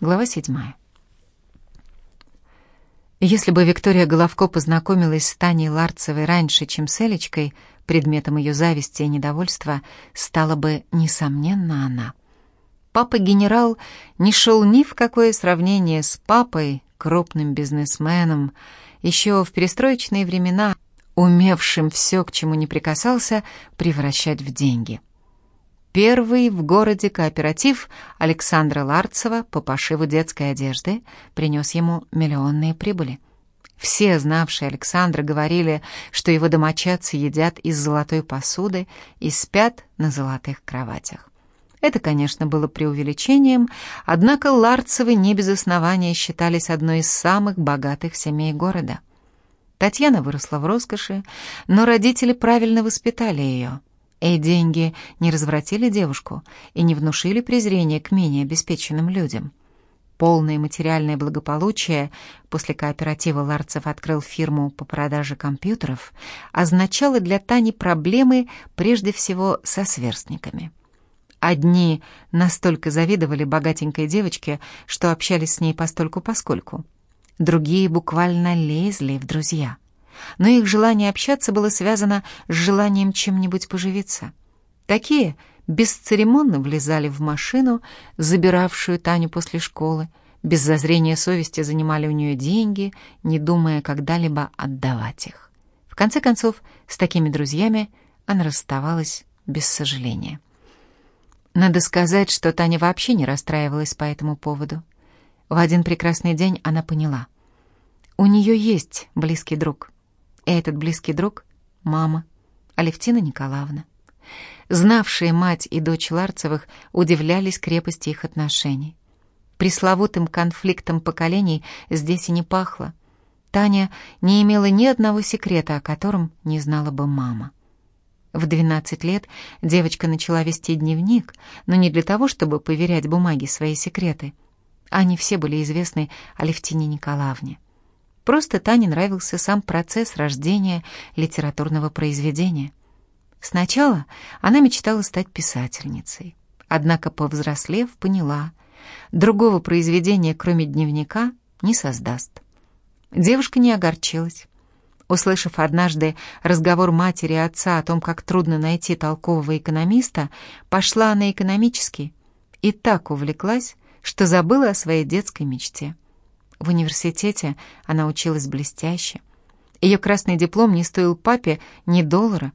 Глава седьмая. Если бы Виктория Головко познакомилась с Таней Ларцевой раньше, чем с Элечкой, предметом ее зависти и недовольства стала бы, несомненно, она. Папа-генерал не шел ни в какое сравнение с папой, крупным бизнесменом, еще в перестроечные времена, умевшим все, к чему не прикасался, превращать в деньги. Первый в городе кооператив Александра Ларцева по пошиву детской одежды принес ему миллионные прибыли. Все, знавшие Александра, говорили, что его домочадцы едят из золотой посуды и спят на золотых кроватях. Это, конечно, было преувеличением, однако Ларцевы не без основания считались одной из самых богатых семей города. Татьяна выросла в роскоши, но родители правильно воспитали ее — и деньги не развратили девушку и не внушили презрения к менее обеспеченным людям. Полное материальное благополучие, после кооператива Ларцев открыл фирму по продаже компьютеров, означало для Тани проблемы прежде всего со сверстниками. Одни настолько завидовали богатенькой девочке, что общались с ней постольку-поскольку. Другие буквально лезли в друзья — но их желание общаться было связано с желанием чем-нибудь поживиться. Такие бесцеремонно влезали в машину, забиравшую Таню после школы, без зазрения совести занимали у нее деньги, не думая когда-либо отдавать их. В конце концов, с такими друзьями она расставалась без сожаления. Надо сказать, что Таня вообще не расстраивалась по этому поводу. В один прекрасный день она поняла. У нее есть близкий друг — и этот близкий друг — мама, Алевтина Николаевна. Знавшие мать и дочь Ларцевых удивлялись крепости их отношений. Пресловутым конфликтом поколений здесь и не пахло. Таня не имела ни одного секрета, о котором не знала бы мама. В 12 лет девочка начала вести дневник, но не для того, чтобы поверять бумаге свои секреты. Они все были известны Алевтине Николаевне. Просто Тане нравился сам процесс рождения литературного произведения. Сначала она мечтала стать писательницей, однако, повзрослев, поняла, другого произведения, кроме дневника, не создаст. Девушка не огорчилась. Услышав однажды разговор матери и отца о том, как трудно найти толкового экономиста, пошла на экономический и так увлеклась, что забыла о своей детской мечте. В университете она училась блестяще. Ее красный диплом не стоил папе ни доллара.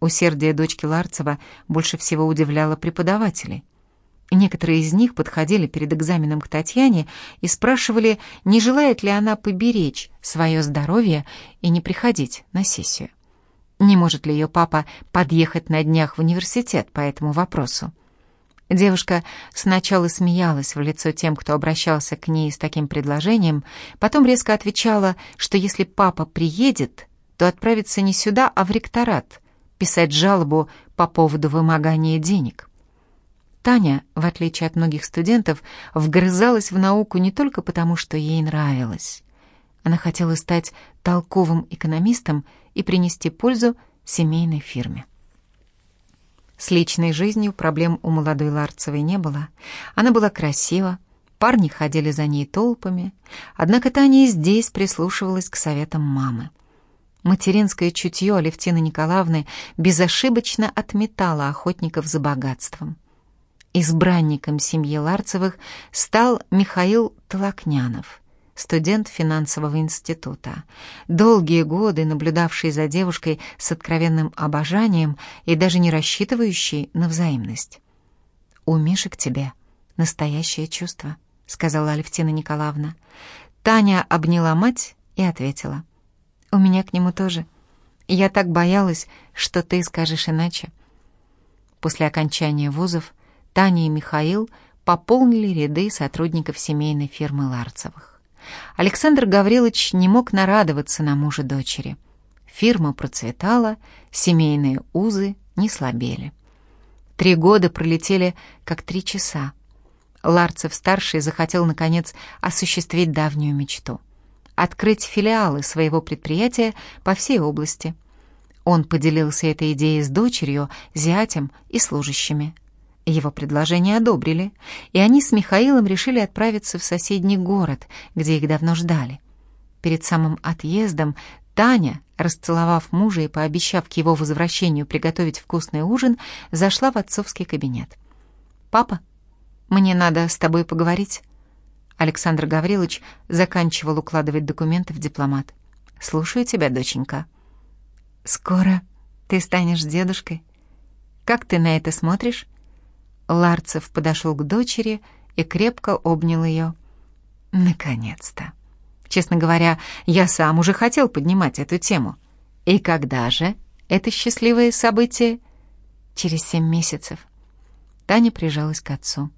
Усердие дочки Ларцева больше всего удивляло преподавателей. Некоторые из них подходили перед экзаменом к Татьяне и спрашивали, не желает ли она поберечь свое здоровье и не приходить на сессию. Не может ли ее папа подъехать на днях в университет по этому вопросу? Девушка сначала смеялась в лицо тем, кто обращался к ней с таким предложением, потом резко отвечала, что если папа приедет, то отправится не сюда, а в ректорат, писать жалобу по поводу вымогания денег. Таня, в отличие от многих студентов, вгрызалась в науку не только потому, что ей нравилось. Она хотела стать толковым экономистом и принести пользу семейной фирме. С личной жизнью проблем у молодой Ларцевой не было. Она была красива, парни ходили за ней толпами, однако Таня и здесь прислушивалась к советам мамы. Материнское чутье Алевтины Николаевны безошибочно отметало охотников за богатством. Избранником семьи Ларцевых стал Михаил Толокнянов — студент финансового института, долгие годы наблюдавший за девушкой с откровенным обожанием и даже не рассчитывающий на взаимность. «У Миши к тебе настоящее чувство», — сказала Алевтина Николаевна. Таня обняла мать и ответила. «У меня к нему тоже. Я так боялась, что ты скажешь иначе». После окончания вузов Таня и Михаил пополнили ряды сотрудников семейной фирмы Ларцевых. Александр Гаврилович не мог нарадоваться на мужа дочери. Фирма процветала, семейные узы не слабели. Три года пролетели как три часа. Ларцев-старший захотел, наконец, осуществить давнюю мечту — открыть филиалы своего предприятия по всей области. Он поделился этой идеей с дочерью, зятем и служащими. Его предложение одобрили, и они с Михаилом решили отправиться в соседний город, где их давно ждали. Перед самым отъездом Таня, расцеловав мужа и пообещав к его возвращению приготовить вкусный ужин, зашла в отцовский кабинет. «Папа, мне надо с тобой поговорить». Александр Гаврилович заканчивал укладывать документы в дипломат. «Слушаю тебя, доченька». «Скоро ты станешь дедушкой. Как ты на это смотришь?» Ларцев подошел к дочери и крепко обнял ее. «Наконец-то!» Честно говоря, я сам уже хотел поднимать эту тему. И когда же это счастливое событие? Через семь месяцев. Таня прижалась к отцу.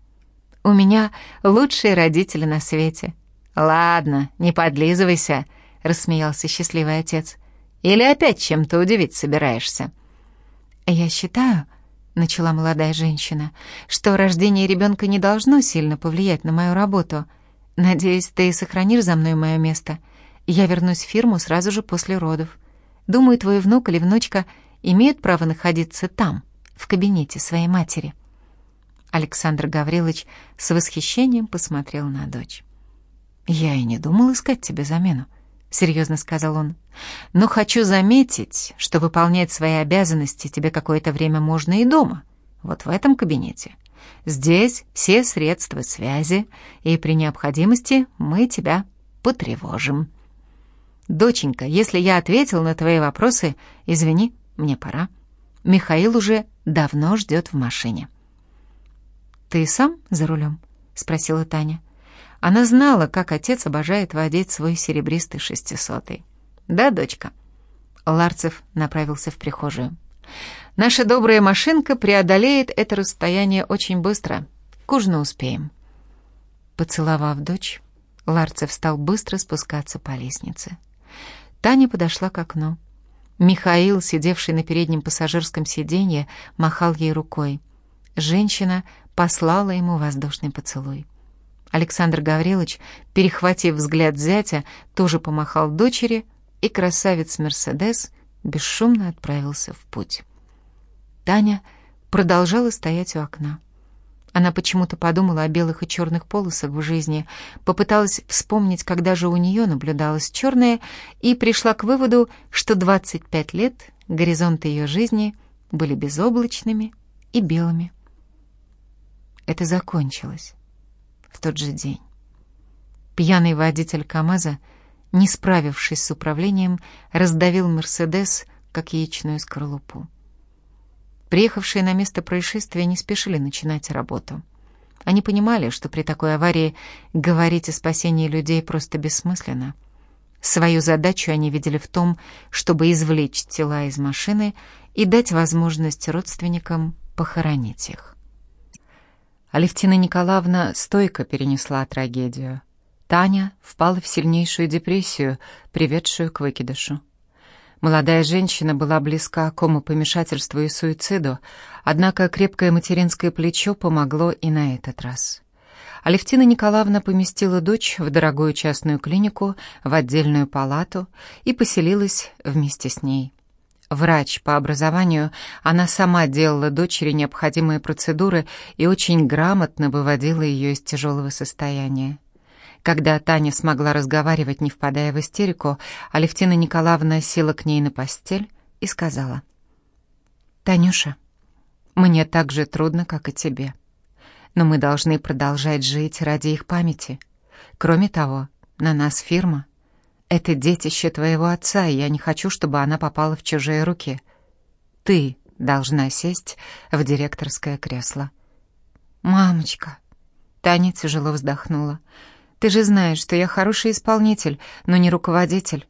«У меня лучшие родители на свете». «Ладно, не подлизывайся», — рассмеялся счастливый отец. «Или опять чем-то удивить собираешься?» «Я считаю», — начала молодая женщина, «что рождение ребенка не должно сильно повлиять на мою работу. Надеюсь, ты сохранишь за мной мое место. Я вернусь в фирму сразу же после родов. Думаю, твой внук или внучка имеют право находиться там, в кабинете своей матери». Александр Гаврилович с восхищением посмотрел на дочь. «Я и не думал искать тебе замену серьезно сказал он. «Но хочу заметить, что выполнять свои обязанности тебе какое-то время можно и дома, вот в этом кабинете. Здесь все средства связи, и при необходимости мы тебя потревожим». «Доченька, если я ответил на твои вопросы, извини, мне пора. Михаил уже давно ждет в машине». «Ты сам за рулем?» — спросила Таня. Она знала, как отец обожает водить свой серебристый шестисотый. «Да, дочка?» Ларцев направился в прихожую. «Наша добрая машинка преодолеет это расстояние очень быстро. К ужину успеем». Поцеловав дочь, Ларцев стал быстро спускаться по лестнице. Таня подошла к окну. Михаил, сидевший на переднем пассажирском сиденье, махал ей рукой. Женщина послала ему воздушный поцелуй. Александр Гаврилович, перехватив взгляд зятя, тоже помахал дочери, и красавец Мерседес бесшумно отправился в путь. Таня продолжала стоять у окна. Она почему-то подумала о белых и черных полосах в жизни, попыталась вспомнить, когда же у нее наблюдалось черное, и пришла к выводу, что 25 лет горизонты ее жизни были безоблачными и белыми. Это закончилось в тот же день. Пьяный водитель КамАЗа, не справившись с управлением, раздавил «Мерседес», как яичную скорлупу. Приехавшие на место происшествия не спешили начинать работу. Они понимали, что при такой аварии говорить о спасении людей просто бессмысленно. Свою задачу они видели в том, чтобы извлечь тела из машины и дать возможность родственникам похоронить их. Алевтина Николаевна стойко перенесла трагедию. Таня впала в сильнейшую депрессию, приведшую к выкидышу. Молодая женщина была близка к помешательству и суициду, однако крепкое материнское плечо помогло и на этот раз. Алевтина Николаевна поместила дочь в дорогую частную клинику, в отдельную палату и поселилась вместе с ней. Врач по образованию, она сама делала дочери необходимые процедуры и очень грамотно выводила ее из тяжелого состояния. Когда Таня смогла разговаривать, не впадая в истерику, Алевтина Николаевна села к ней на постель и сказала. «Танюша, мне так же трудно, как и тебе. Но мы должны продолжать жить ради их памяти. Кроме того, на нас фирма — это детище твоего отца, и я не хочу, чтобы она попала в чужие руки. Ты должна сесть в директорское кресло. Мамочка, Таня тяжело вздохнула. Ты же знаешь, что я хороший исполнитель, но не руководитель.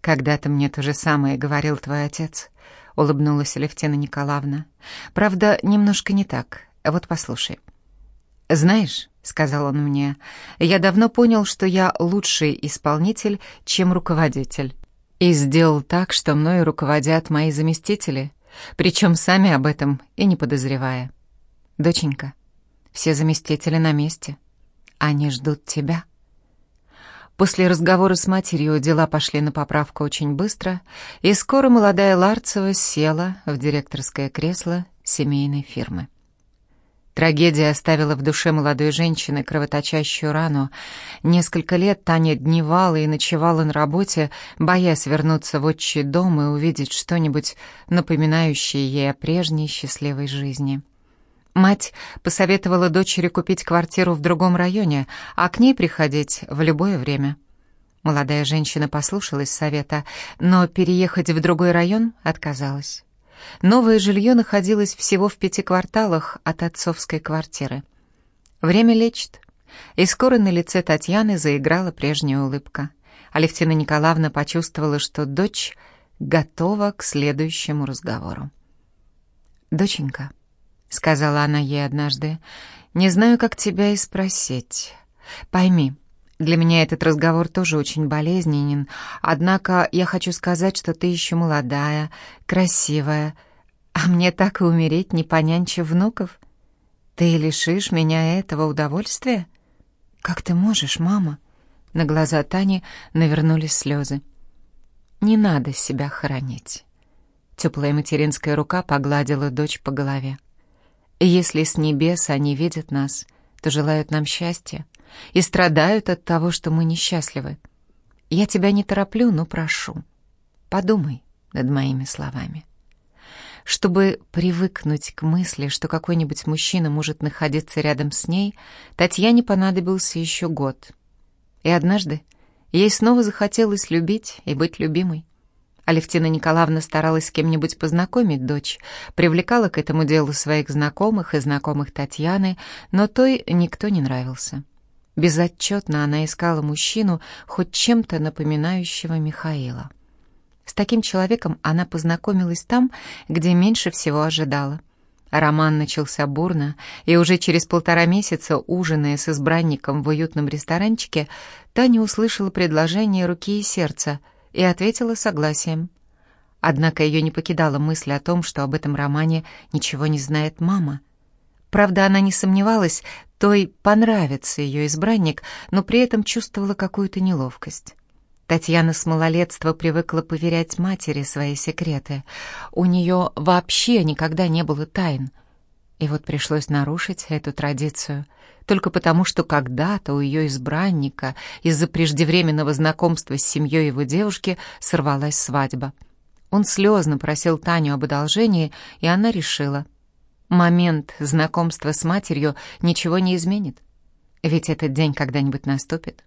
Когда-то мне то же самое говорил твой отец, улыбнулась Левтина Николаевна. Правда, немножко не так. Вот послушай. Знаешь, — сказал он мне, — «я давно понял, что я лучший исполнитель, чем руководитель. И сделал так, что мною руководят мои заместители, причем сами об этом и не подозревая. Доченька, все заместители на месте. Они ждут тебя». После разговора с матерью дела пошли на поправку очень быстро, и скоро молодая Ларцева села в директорское кресло семейной фирмы. Трагедия оставила в душе молодой женщины кровоточащую рану. Несколько лет Таня дневала и ночевала на работе, боясь вернуться в отчий дом и увидеть что-нибудь, напоминающее ей о прежней счастливой жизни. Мать посоветовала дочери купить квартиру в другом районе, а к ней приходить в любое время. Молодая женщина послушалась совета, но переехать в другой район отказалась. Новое жилье находилось всего в пяти кварталах от отцовской квартиры. Время лечит. И скоро на лице Татьяны заиграла прежняя улыбка. Алевтина Николаевна почувствовала, что дочь готова к следующему разговору. «Доченька», — сказала она ей однажды, — «не знаю, как тебя и спросить. Пойми, для меня этот разговор тоже очень болезненен, однако я хочу сказать, что ты еще молодая, красивая, а мне так и умереть, не понянчив внуков. Ты лишишь меня этого удовольствия? Как ты можешь, мама? На глаза Тани навернулись слезы. Не надо себя хоронить. Теплая материнская рука погладила дочь по голове. Если с небес они видят нас, то желают нам счастья и страдают от того, что мы несчастливы. Я тебя не тороплю, но прошу, подумай над моими словами. Чтобы привыкнуть к мысли, что какой-нибудь мужчина может находиться рядом с ней, Татьяне понадобился еще год. И однажды ей снова захотелось любить и быть любимой. Алевтина Николаевна старалась с кем-нибудь познакомить дочь, привлекала к этому делу своих знакомых и знакомых Татьяны, но той никто не нравился. Безотчетно она искала мужчину, хоть чем-то напоминающего Михаила. С таким человеком она познакомилась там, где меньше всего ожидала. Роман начался бурно, и уже через полтора месяца, ужиная с избранником в уютном ресторанчике, Таня услышала предложение руки и сердца и ответила согласием. Однако ее не покидала мысль о том, что об этом романе ничего не знает мама. Правда, она не сомневалась, той понравится ее избранник, но при этом чувствовала какую-то неловкость. Татьяна с малолетства привыкла поверять матери свои секреты. У нее вообще никогда не было тайн. И вот пришлось нарушить эту традицию, только потому, что когда-то у ее избранника из-за преждевременного знакомства с семьей его девушки сорвалась свадьба. Он слезно просил Таню об одолжении, и она решила — Момент знакомства с матерью ничего не изменит. Ведь этот день когда-нибудь наступит.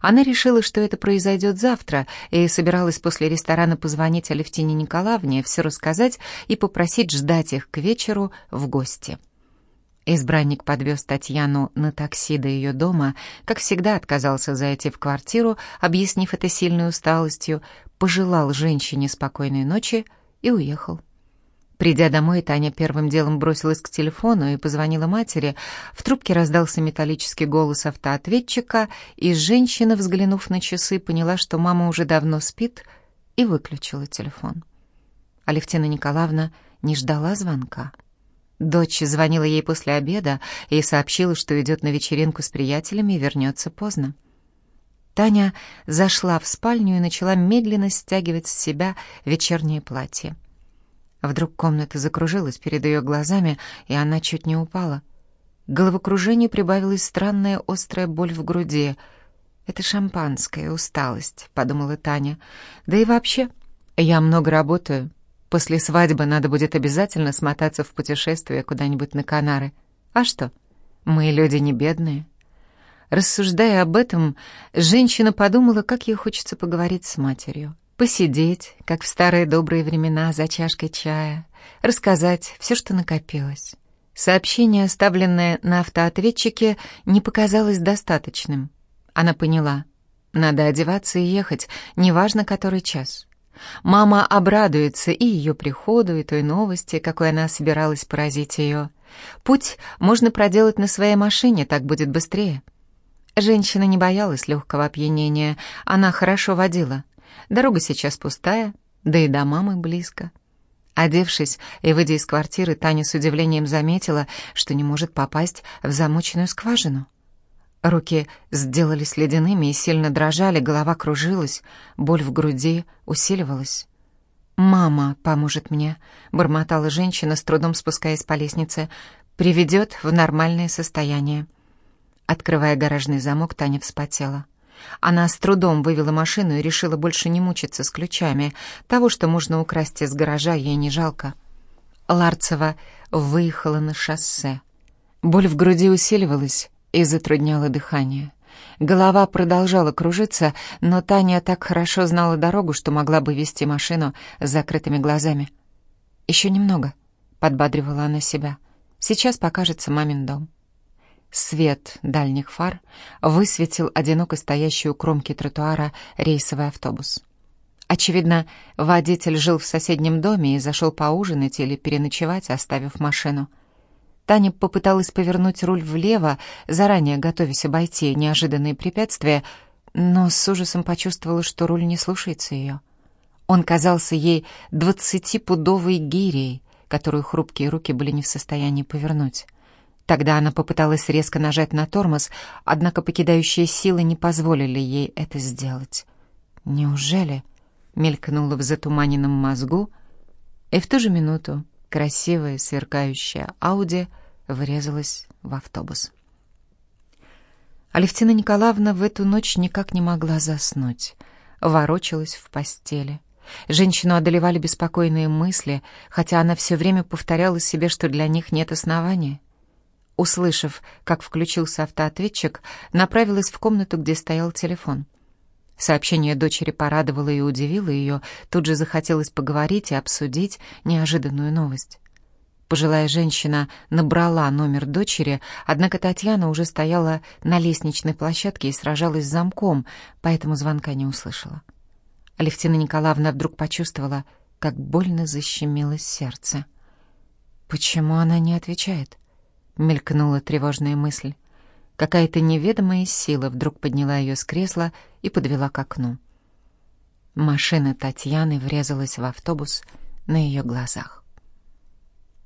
Она решила, что это произойдет завтра, и собиралась после ресторана позвонить Алевтине Николаевне, все рассказать и попросить ждать их к вечеру в гости. Избранник подвез Татьяну на такси до ее дома, как всегда отказался зайти в квартиру, объяснив это сильной усталостью, пожелал женщине спокойной ночи и уехал. Придя домой, Таня первым делом бросилась к телефону и позвонила матери. В трубке раздался металлический голос автоответчика, и женщина, взглянув на часы, поняла, что мама уже давно спит, и выключила телефон. Алевтина Николаевна не ждала звонка. Дочь звонила ей после обеда и сообщила, что идет на вечеринку с приятелями и вернется поздно. Таня зашла в спальню и начала медленно стягивать с себя вечернее платье. Вдруг комната закружилась перед ее глазами, и она чуть не упала. К головокружению прибавилась странная острая боль в груди. «Это шампанское, усталость», — подумала Таня. «Да и вообще, я много работаю. После свадьбы надо будет обязательно смотаться в путешествие куда-нибудь на Канары. А что, мы люди не бедные». Рассуждая об этом, женщина подумала, как ей хочется поговорить с матерью посидеть, как в старые добрые времена, за чашкой чая, рассказать все, что накопилось. Сообщение, оставленное на автоответчике, не показалось достаточным. Она поняла. Надо одеваться и ехать, неважно который час. Мама обрадуется и ее приходу, и той новости, какой она собиралась поразить ее. Путь можно проделать на своей машине, так будет быстрее. Женщина не боялась легкого опьянения, она хорошо водила. Дорога сейчас пустая, да и до мамы близко. Одевшись и выйдя из квартиры, Таня с удивлением заметила, что не может попасть в замоченную скважину. Руки сделались ледяными и сильно дрожали, голова кружилась, боль в груди усиливалась. «Мама поможет мне», — бормотала женщина, с трудом спускаясь по лестнице. приведет в нормальное состояние. Открывая гаражный замок, Таня вспотела. Она с трудом вывела машину и решила больше не мучиться с ключами. Того, что можно украсть из гаража, ей не жалко. Ларцева выехала на шоссе. Боль в груди усиливалась и затрудняла дыхание. Голова продолжала кружиться, но Таня так хорошо знала дорогу, что могла бы вести машину с закрытыми глазами. «Еще немного», — подбадривала она себя. «Сейчас покажется мамин дом». Свет дальних фар высветил одиноко стоящий у кромки тротуара рейсовый автобус. Очевидно, водитель жил в соседнем доме и зашел поужинать или переночевать, оставив машину. Таня попыталась повернуть руль влево, заранее готовясь обойти неожиданные препятствия, но с ужасом почувствовала, что руль не слушается ее. Он казался ей двадцатипудовой гирей, которую хрупкие руки были не в состоянии повернуть. Тогда она попыталась резко нажать на тормоз, однако покидающие силы не позволили ей это сделать. «Неужели?» — мелькнуло в затуманенном мозгу, и в ту же минуту красивая сверкающая Ауди врезалась в автобус. Алевтина Николаевна в эту ночь никак не могла заснуть, ворочалась в постели. Женщину одолевали беспокойные мысли, хотя она все время повторяла себе, что для них нет основания. Услышав, как включился автоответчик, направилась в комнату, где стоял телефон. Сообщение дочери порадовало и удивило ее, тут же захотелось поговорить и обсудить неожиданную новость. Пожилая женщина набрала номер дочери, однако Татьяна уже стояла на лестничной площадке и сражалась с замком, поэтому звонка не услышала. Алевтина Николаевна вдруг почувствовала, как больно защемилось сердце. «Почему она не отвечает?» — мелькнула тревожная мысль. Какая-то неведомая сила вдруг подняла ее с кресла и подвела к окну. Машина Татьяны врезалась в автобус на ее глазах.